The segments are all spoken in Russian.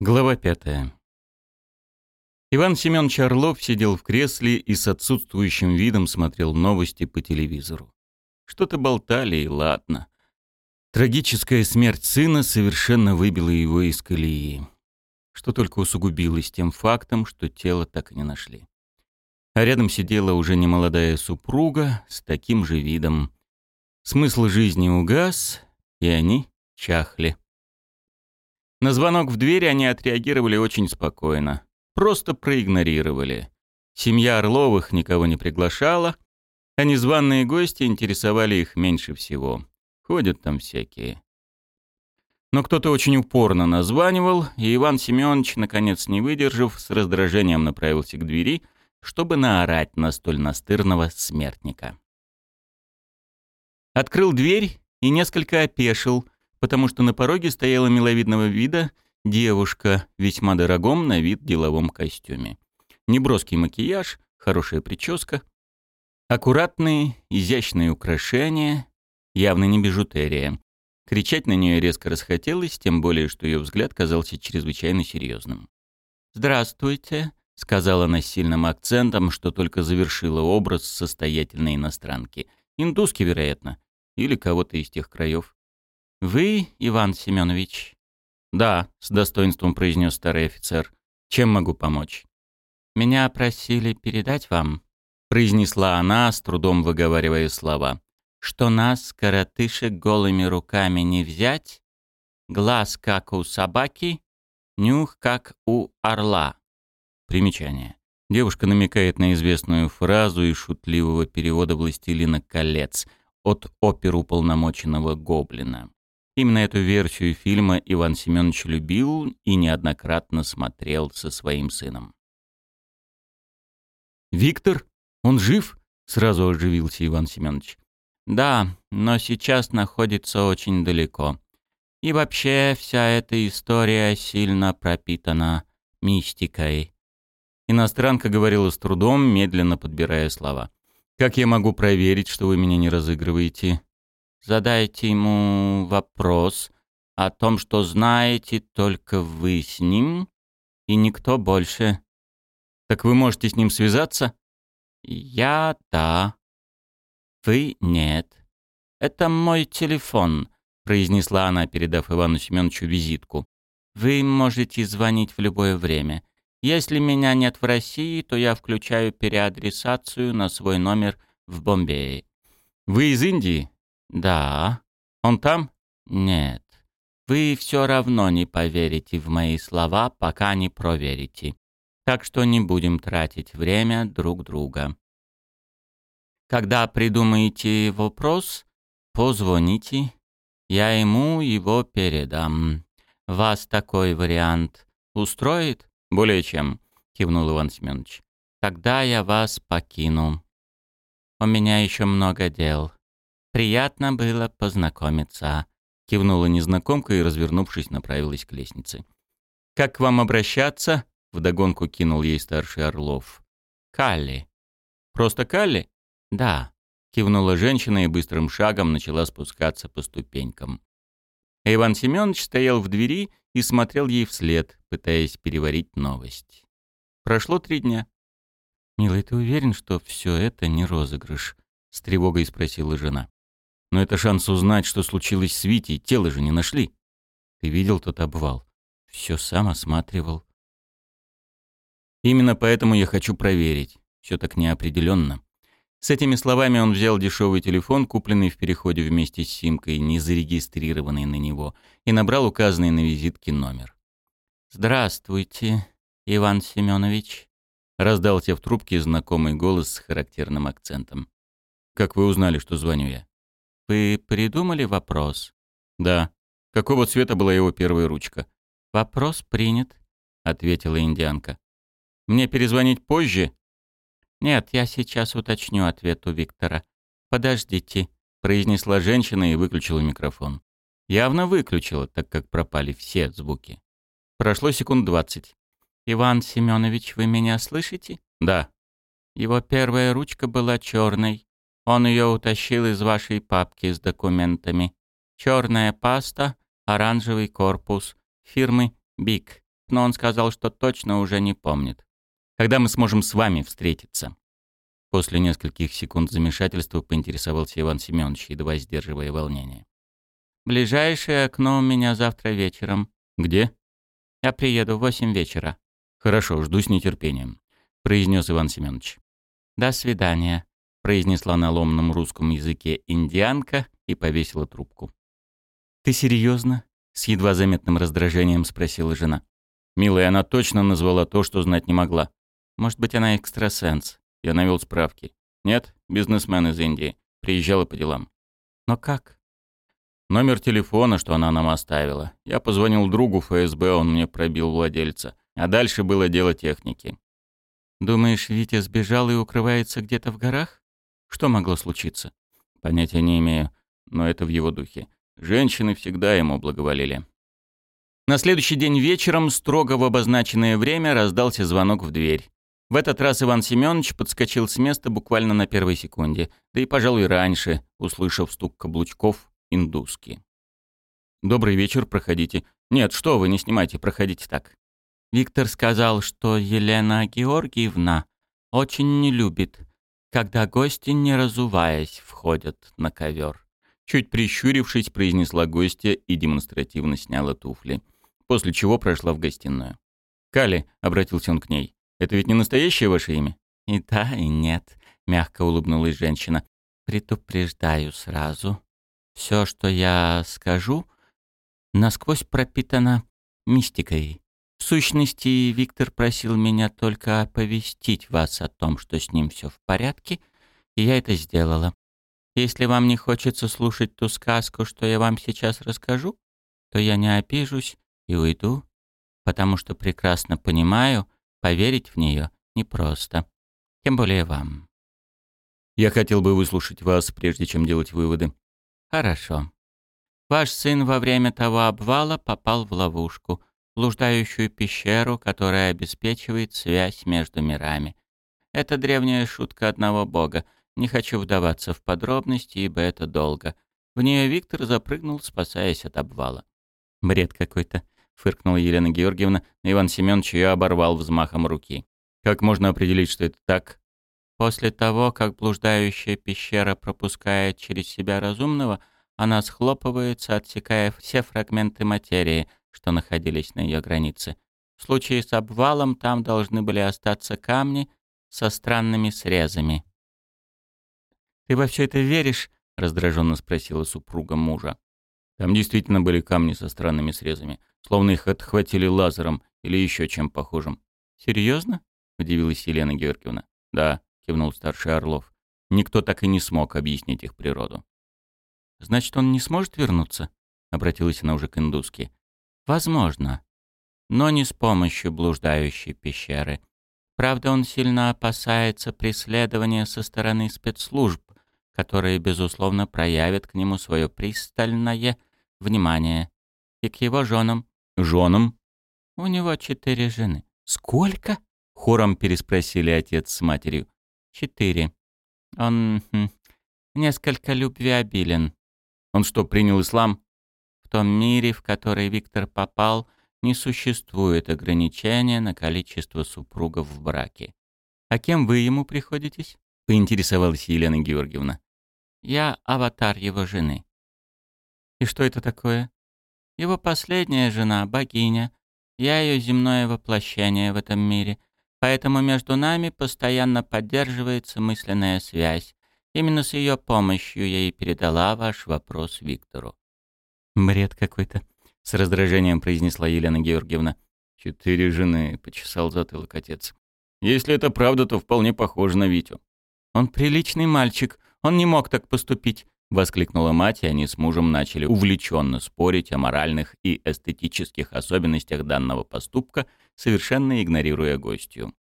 Глава пятая. Иван Семенович Орлов сидел в кресле и с отсутствующим видом смотрел новости по телевизору. Что-то болтали, и ладно. Трагическая смерть сына совершенно выбила его из колеи. Что только усугубилось тем фактом, что тело так и не нашли. А рядом сидела уже немолодая супруга с таким же видом. Смысл жизни угас, и они чахли. На звонок в дверь они отреагировали очень спокойно. Просто проигнорировали. Семья Орловых никого не приглашала, а незваные гости интересовали их меньше всего. Ходят там всякие. Но кто-то очень упорно названивал, и Иван Семенович, наконец не выдержав, с раздражением направился к двери, чтобы наорать на столь настырного смертника. Открыл дверь и несколько опешил — потому что на пороге стояла миловидного вида девушка в весьма дорогом на вид деловом костюме. Неброский макияж, хорошая прическа, аккуратные, изящные украшения, явно не бижутерия. Кричать на нее резко расхотелось, тем более, что ее взгляд казался чрезвычайно серьезным. «Здравствуйте», — сказала она с сильным акцентом, что только завершила образ состоятельной иностранки. Индуски, вероятно, или кого-то из тех краев. «Вы, Иван Семенович?» «Да», — с достоинством произнес старый офицер. «Чем могу помочь?» «Меня просили передать вам», — произнесла она, с трудом выговаривая слова, «что нас, коротышек, голыми руками не взять, глаз как у собаки, нюх как у орла». Примечание. Девушка намекает на известную фразу из шутливого перевода «Властелина колец» от оперуполномоченного гоблина. Именно эту версию фильма Иван Семенович любил и неоднократно смотрел со своим сыном. «Виктор? Он жив?» — сразу оживился Иван Семенович. «Да, но сейчас находится очень далеко. И вообще вся эта история сильно пропитана мистикой». Иностранка говорила с трудом, медленно подбирая слова. «Как я могу проверить, что вы меня не разыгрываете?» Задайте ему вопрос о том, что знаете только вы с ним и никто больше. Так вы можете с ним связаться? Я — да. Вы — нет. Это мой телефон, произнесла она, передав Ивану Семеновичу визитку. Вы можете звонить в любое время. Если меня нет в России, то я включаю переадресацию на свой номер в Бомбее. Вы из Индии? «Да. Он там?» «Нет. Вы все равно не поверите в мои слова, пока не проверите. Так что не будем тратить время друг друга. Когда придумаете вопрос, позвоните. Я ему его передам. Вас такой вариант устроит? Более чем, кивнул Иван Семенович. Тогда я вас покину. У меня еще много дел. «Приятно было познакомиться», — кивнула незнакомка и, развернувшись, направилась к лестнице. «Как к вам обращаться?» — вдогонку кинул ей старший Орлов. «Калли». «Просто Калли?» «Да», — кивнула женщина и быстрым шагом начала спускаться по ступенькам. Иван Семенович стоял в двери и смотрел ей вслед, пытаясь переварить новость. Прошло три дня. «Милый, ты уверен, что все это не розыгрыш?» — с тревогой спросила жена. Но это шанс узнать, что случилось с Витей. Тело же не нашли. Ты видел тот обвал? Все сам осматривал. Именно поэтому я хочу проверить. Все так неопределенно. С этими словами он взял дешевый телефон, купленный в переходе вместе с симкой, не зарегистрированный на него, и набрал указанный на визитке номер. «Здравствуйте, Иван Семенович», — раздался в трубке знакомый голос с характерным акцентом. «Как вы узнали, что звоню я?» «Вы придумали вопрос?» «Да. Какого цвета была его первая ручка?» «Вопрос принят», — ответила индианка. «Мне перезвонить позже?» «Нет, я сейчас уточню ответ у Виктора. Подождите», — произнесла женщина и выключила микрофон. Явно выключила, так как пропали все звуки. Прошло секунд двадцать. «Иван Семенович, вы меня слышите?» «Да». Его первая ручка была черной, он ее утащил из вашей папки с документами. Черная паста, оранжевый корпус, фирмы «Биг». но он сказал, что точно уже не помнит. Когда мы сможем с вами встретиться?» После нескольких секунд замешательства поинтересовался Иван Семенович, едва сдерживая волнение. «Ближайшее окно у меня завтра вечером». «Где?» «Я приеду в восемь вечера». «Хорошо, жду с нетерпением», — произнес Иван Семенович. «До свидания», — произнесла на ломном русском языке индианка и повесила трубку. «Ты серьезно? с едва заметным раздражением спросила жена. «Милая, она точно назвала то, что знать не могла. Может быть, она экстрасенс. Я навел справки. Нет, бизнесмен из Индии. Приезжала по делам. Но как? Номер телефона, что она нам оставила. Я позвонил другу ФСБ, он мне пробил владельца. А дальше было дело техники. Думаешь, Витя сбежал и укрывается где-то в горах? Что могло случиться? Понятия не имею, но это в его духе. Женщины всегда ему благоволили. На следующий день вечером, строго в обозначенное время, раздался звонок в дверь. В этот раз Иван Семенович подскочил с места буквально на первой секунде, да и, пожалуй, раньше, услышав стук каблучков индуски. «Добрый вечер, проходите». «Нет, что вы, не снимайте, проходите так». Виктор сказал, что Елена Георгиевна очень не любит, когда гости, не разуваясь, входят на ковер. Чуть прищурившись, произнесла гостья и демонстративно сняла туфли, после чего прошла в гостиную. «Кали», — обратился он к ней, это ведь не настоящее ваше имя?» «И да, и нет», — мягко улыбнулась женщина. «Предупреждаю сразу. Все, что я скажу, насквозь пропитано мистикой. В сущности, Виктор просил меня только оповестить вас о том, что с ним все в порядке, и я это сделала. Если вам не хочется слушать ту сказку, что я вам сейчас расскажу, то я не обижусь и уйду, потому что прекрасно понимаю, Поверить в нее непросто. Тем более вам. Я хотел бы выслушать вас, прежде чем делать выводы. Хорошо. Ваш сын во время того обвала попал в ловушку, блуждающую пещеру, которая обеспечивает связь между мирами. Это древняя шутка одного бога. Не хочу вдаваться в подробности, ибо это долго. В нее Виктор запрыгнул, спасаясь от обвала. Бред какой-то фыркнула Елена Георгиевна, но Иван Семенович ее оборвал взмахом руки. «Как можно определить, что это так?» «После того, как блуждающая пещера пропускает через себя разумного, она схлопывается, отсекая все фрагменты материи, что находились на ее границе. В случае с обвалом там должны были остаться камни со странными срезами». «Ты во все это веришь?» — раздраженно спросила супруга мужа. Там действительно были камни со странными срезами, словно их отхватили лазером или еще чем похожим. «Серьезно?» — удивилась Елена Георгиевна. «Да», — кивнул старший Орлов. «Никто так и не смог объяснить их природу». «Значит, он не сможет вернуться?» — обратилась она уже к индуске. «Возможно. Но не с помощью блуждающей пещеры. Правда, он сильно опасается преследования со стороны спецслужб, которые, безусловно, проявят к нему свое пристальное внимание. И к его женам. Женам? У него четыре жены. Сколько? Хором переспросили отец с матерью. Четыре. Он хм, несколько любвеобилен. Он что, принял ислам? В том мире, в который Виктор попал, не существует ограничения на количество супругов в браке. А кем вы ему приходитесь? Поинтересовалась Елена Георгиевна. Я аватар его жены. И что это такое? Его последняя жена — богиня. Я ее земное воплощение в этом мире. Поэтому между нами постоянно поддерживается мысленная связь. Именно с ее помощью я и передала ваш вопрос Виктору. «Бред какой-то», — с раздражением произнесла Елена Георгиевна. «Четыре жены», — почесал затылок отец. «Если это правда, то вполне похоже на Витю». «Он приличный мальчик. Он не мог так поступить. — воскликнула мать, и они с мужем начали увлеченно спорить о моральных и эстетических особенностях данного поступка, совершенно игнорируя гостью.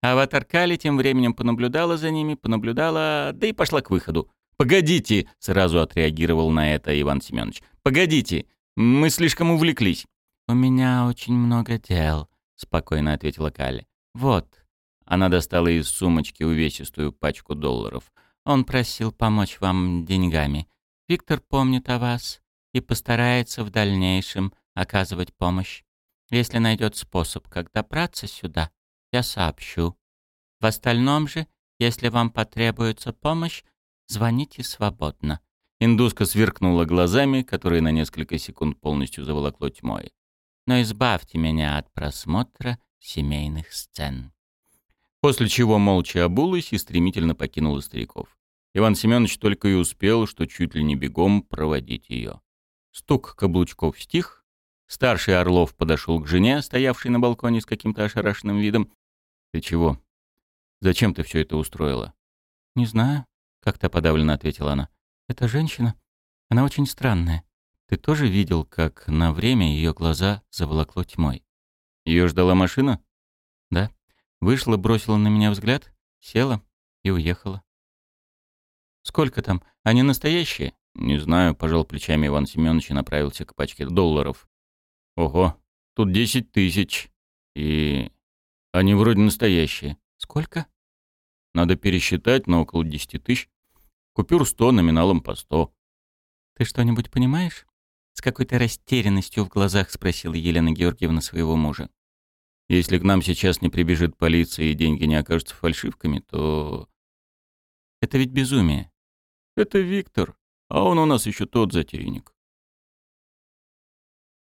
Аватар Кали тем временем понаблюдала за ними, понаблюдала, да и пошла к выходу. «Погодите!» — сразу отреагировал на это Иван Семенович. «Погодите! Мы слишком увлеклись!» «У меня очень много дел», — спокойно ответила Кали. «Вот». Она достала из сумочки увесистую пачку долларов — он просил помочь вам деньгами. Виктор помнит о вас и постарается в дальнейшем оказывать помощь. Если найдет способ, как добраться сюда, я сообщу. В остальном же, если вам потребуется помощь, звоните свободно». Индуска сверкнула глазами, которые на несколько секунд полностью заволокло тьмой. «Но избавьте меня от просмотра семейных сцен». После чего молча обулась и стремительно покинула стариков. Иван Семенович только и успел, что чуть ли не бегом проводить ее. Стук каблучков стих. Старший Орлов подошел к жене, стоявшей на балконе с каким-то ошарашенным видом. «Ты чего? Зачем ты все это устроила?» «Не знаю», — как-то подавленно ответила она. «Эта женщина, она очень странная. Ты тоже видел, как на время ее глаза заволокло тьмой?» Ее ждала машина?» «Да. Вышла, бросила на меня взгляд, села и уехала». «Сколько там? Они настоящие?» «Не знаю», — пожал плечами Иван Семенович и направился к пачке долларов. «Ого, тут десять тысяч. И они вроде настоящие». «Сколько?» «Надо пересчитать, но около десяти тысяч. Купюр сто, номиналом по сто». «Ты что-нибудь понимаешь?» С какой-то растерянностью в глазах спросила Елена Георгиевна своего мужа. «Если к нам сейчас не прибежит полиция и деньги не окажутся фальшивками, то...» «Это ведь безумие. Это Виктор, а он у нас еще тот затейник.